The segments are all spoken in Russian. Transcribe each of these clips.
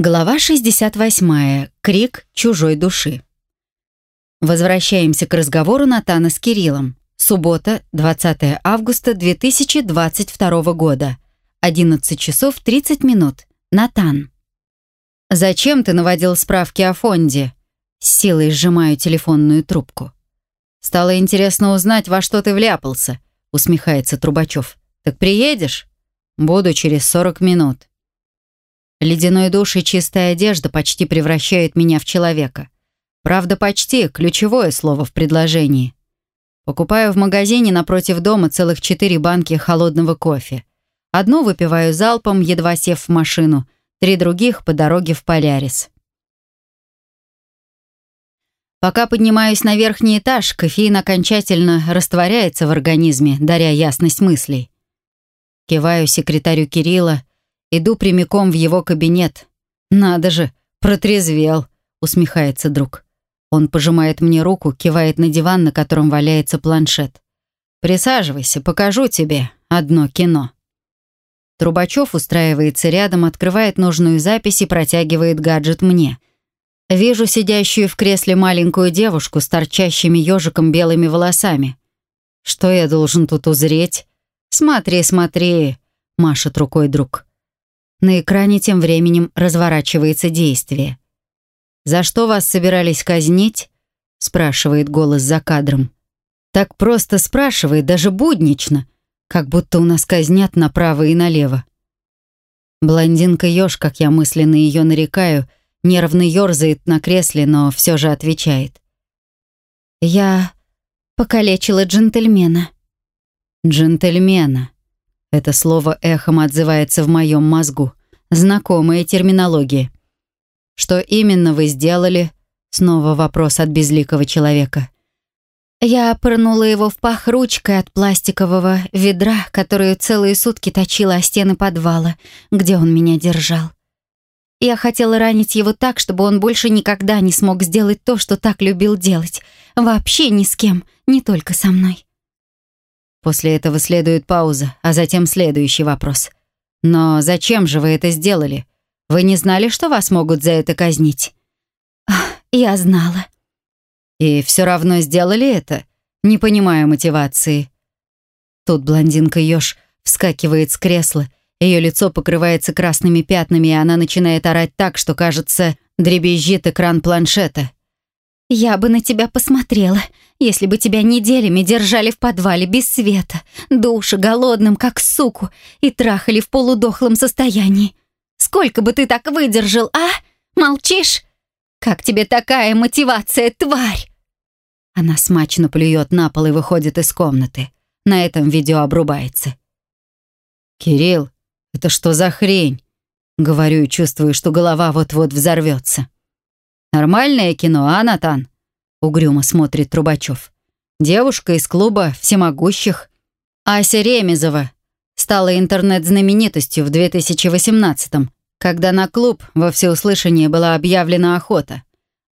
Глава 68. Крик чужой души. Возвращаемся к разговору Натана с Кириллом. Суббота, 20 августа 2022 года. 11 часов 30 минут. Натан. «Зачем ты наводил справки о фонде?» С силой сжимаю телефонную трубку. «Стало интересно узнать, во что ты вляпался», усмехается Трубачев. «Так приедешь?» «Буду через 40 минут». Ледяной душ и чистая одежда почти превращают меня в человека. Правда, почти – ключевое слово в предложении. Покупаю в магазине напротив дома целых четыре банки холодного кофе. Одну выпиваю залпом, едва сев в машину, три других по дороге в Полярис. Пока поднимаюсь на верхний этаж, кофеин окончательно растворяется в организме, даря ясность мыслей. Киваю секретарю Кирилла, Иду прямиком в его кабинет. «Надо же, протрезвел», — усмехается друг. Он пожимает мне руку, кивает на диван, на котором валяется планшет. «Присаживайся, покажу тебе одно кино». Трубачев устраивается рядом, открывает нужную запись и протягивает гаджет мне. Вижу сидящую в кресле маленькую девушку с торчащими ежиком белыми волосами. «Что я должен тут узреть?» «Смотри, смотри», — машет рукой друг. На экране тем временем разворачивается действие. «За что вас собирались казнить?» — спрашивает голос за кадром. Так просто спрашивает, даже буднично, как будто у нас казнят направо и налево. Блондинка Ёж, как я мысленно ее нарекаю, нервно ёрзает на кресле, но все же отвечает. «Я покалечила джентльмена». «Джентльмена», это слово эхом отзывается в моем мозгу. Знакомая терминология. «Что именно вы сделали?» Снова вопрос от безликого человека. Я пырнула его в пах ручкой от пластикового ведра, которое целые сутки точила о стены подвала, где он меня держал. Я хотела ранить его так, чтобы он больше никогда не смог сделать то, что так любил делать. Вообще ни с кем, не только со мной. После этого следует пауза, а затем следующий вопрос. «Но зачем же вы это сделали? Вы не знали, что вас могут за это казнить?» «Я знала». «И все равно сделали это? Не понимаю мотивации». Тут блондинка Ёж вскакивает с кресла, ее лицо покрывается красными пятнами, и она начинает орать так, что, кажется, дребезжит экран планшета. «Я бы на тебя посмотрела, если бы тебя неделями держали в подвале без света, душа голодным, как суку, и трахали в полудохлом состоянии. Сколько бы ты так выдержал, а? Молчишь? Как тебе такая мотивация, тварь?» Она смачно плюет на пол и выходит из комнаты. На этом видео обрубается. «Кирилл, это что за хрень?» Говорю и чувствую, что голова вот-вот взорвется. Нормальное кино, а, Натан?» Угрюмо смотрит Трубачев. Девушка из клуба всемогущих. Ася Ремезова стала интернет-знаменитостью в 2018-м, когда на клуб во всеуслышание была объявлена охота.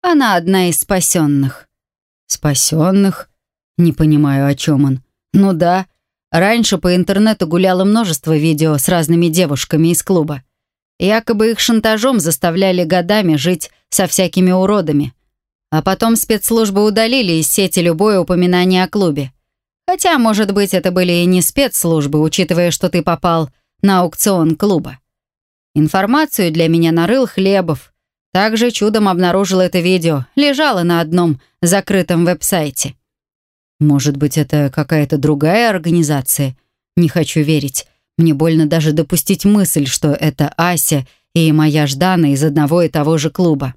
Она одна из спасенных. Спасенных? Не понимаю, о чем он. Ну да, раньше по интернету гуляло множество видео с разными девушками из клуба. Якобы их шантажом заставляли годами жить со всякими уродами. А потом спецслужбы удалили из сети любое упоминание о клубе. Хотя, может быть, это были и не спецслужбы, учитывая, что ты попал на аукцион клуба. Информацию для меня нарыл Хлебов. Также чудом обнаружил это видео. Лежало на одном закрытом веб-сайте. Может быть, это какая-то другая организация? Не хочу верить. Мне больно даже допустить мысль, что это Ася и моя Ждана из одного и того же клуба.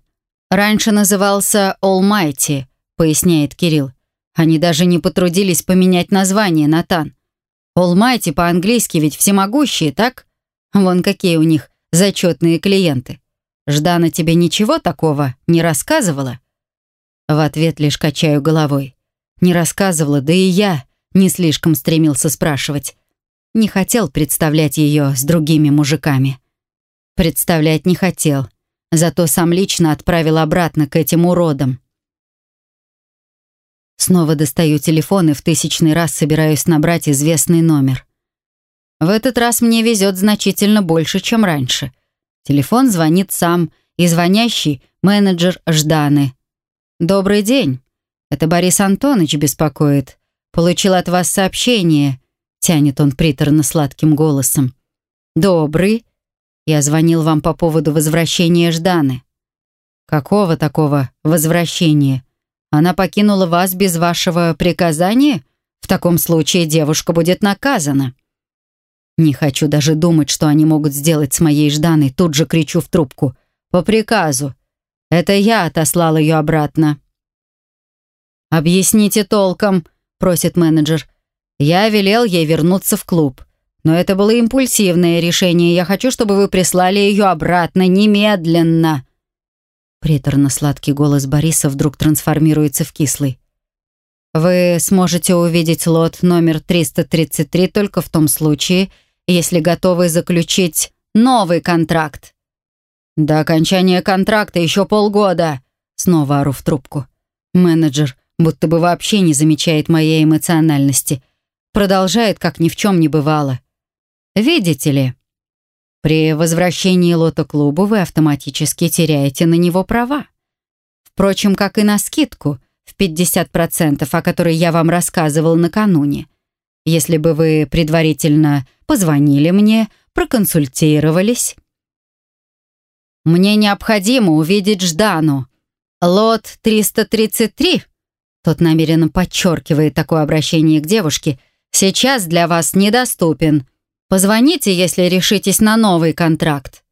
Раньше назывался Almighty, поясняет Кирилл. Они даже не потрудились поменять название, Натан. Almighty по-английски ведь всемогущие, так? Вон какие у них зачетные клиенты. Ждана тебе ничего такого не рассказывала? В ответ лишь качаю головой. Не рассказывала, да и я не слишком стремился спрашивать. Не хотел представлять ее с другими мужиками. Представлять не хотел, зато сам лично отправил обратно к этим уродам. Снова достаю телефон и в тысячный раз собираюсь набрать известный номер. В этот раз мне везет значительно больше, чем раньше. Телефон звонит сам, и звонящий — менеджер Жданы. «Добрый день. Это Борис Антонович беспокоит. Получил от вас сообщение», — тянет он приторно-сладким голосом. «Добрый. Я звонил вам по поводу возвращения Жданы». «Какого такого возвращения? Она покинула вас без вашего приказания? В таком случае девушка будет наказана». Не хочу даже думать, что они могут сделать с моей Жданой, тут же кричу в трубку. «По приказу. Это я отослал ее обратно». «Объясните толком», — просит менеджер. «Я велел ей вернуться в клуб. Но это было импульсивное решение. Я хочу, чтобы вы прислали ее обратно немедленно». Приторно-сладкий голос Бориса вдруг трансформируется в кислый. «Вы сможете увидеть лот номер 333 только в том случае, если готовы заключить новый контракт». «До окончания контракта еще полгода», — снова ору в трубку. Менеджер, будто бы вообще не замечает моей эмоциональности, продолжает, как ни в чем не бывало. Видите ли, при возвращении лота клубу вы автоматически теряете на него права. Впрочем, как и на скидку в 50%, о которой я вам рассказывал накануне. Если бы вы предварительно позвонили мне, проконсультировались. Мне необходимо увидеть Ждану. Лот 333, тот намеренно подчеркивает такое обращение к девушке, сейчас для вас недоступен. Позвоните, если решитесь на новый контракт».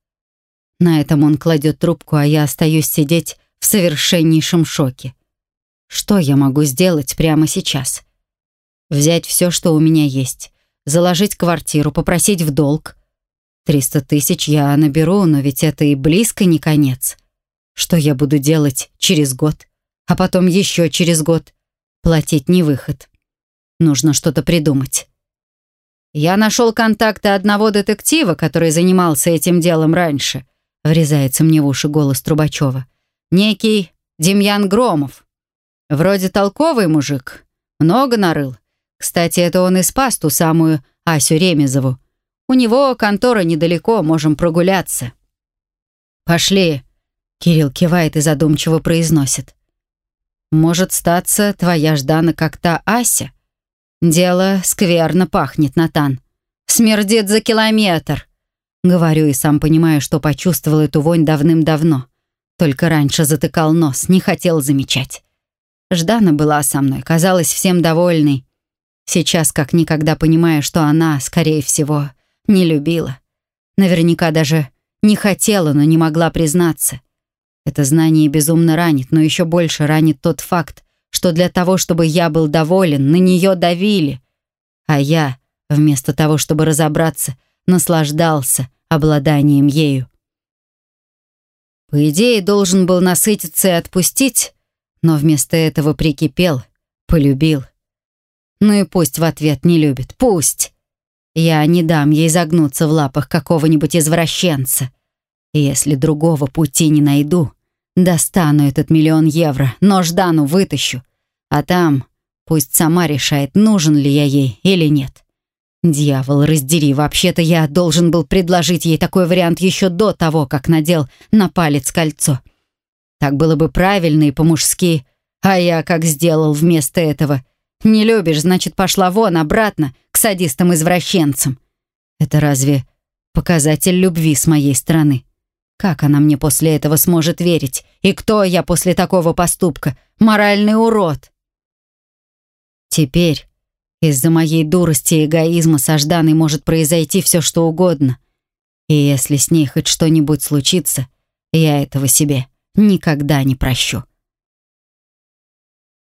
На этом он кладет трубку, а я остаюсь сидеть в совершеннейшем шоке. Что я могу сделать прямо сейчас? Взять все, что у меня есть, заложить квартиру, попросить в долг. Триста тысяч я наберу, но ведь это и близко не конец. Что я буду делать через год? А потом еще через год? Платить не выход. Нужно что-то придумать. «Я нашел контакты одного детектива, который занимался этим делом раньше», врезается мне в уши голос Трубачева. «Некий Демьян Громов. Вроде толковый мужик, много нарыл. Кстати, это он и спас ту самую Асю Ремезову. У него контора недалеко, можем прогуляться». «Пошли», — Кирилл кивает и задумчиво произносит. «Может, статься твоя Ждана как та Ася?» «Дело скверно пахнет, Натан. Смердит за километр!» Говорю и сам понимаю, что почувствовал эту вонь давным-давно. Только раньше затыкал нос, не хотел замечать. Ждана была со мной, казалась всем довольной. Сейчас как никогда понимаю, что она, скорее всего, не любила. Наверняка даже не хотела, но не могла признаться. Это знание безумно ранит, но еще больше ранит тот факт, что для того, чтобы я был доволен, на нее давили. А я, вместо того, чтобы разобраться, наслаждался обладанием ею. По идее, должен был насытиться и отпустить, но вместо этого прикипел, полюбил. Ну и пусть в ответ не любит, пусть. Я не дам ей загнуться в лапах какого-нибудь извращенца. Если другого пути не найду, Достану этот миллион евро, но Ждану вытащу. А там пусть сама решает, нужен ли я ей или нет. Дьявол, раздери, вообще-то я должен был предложить ей такой вариант еще до того, как надел на палец кольцо. Так было бы правильно и по-мужски. А я как сделал вместо этого? Не любишь, значит, пошла вон обратно к садистам-извращенцам. Это разве показатель любви с моей стороны? Как она мне после этого сможет верить? И кто я после такого поступка? Моральный урод. Теперь из-за моей дурости и эгоизма со Жданой может произойти все, что угодно. И если с ней хоть что-нибудь случится, я этого себе никогда не прощу.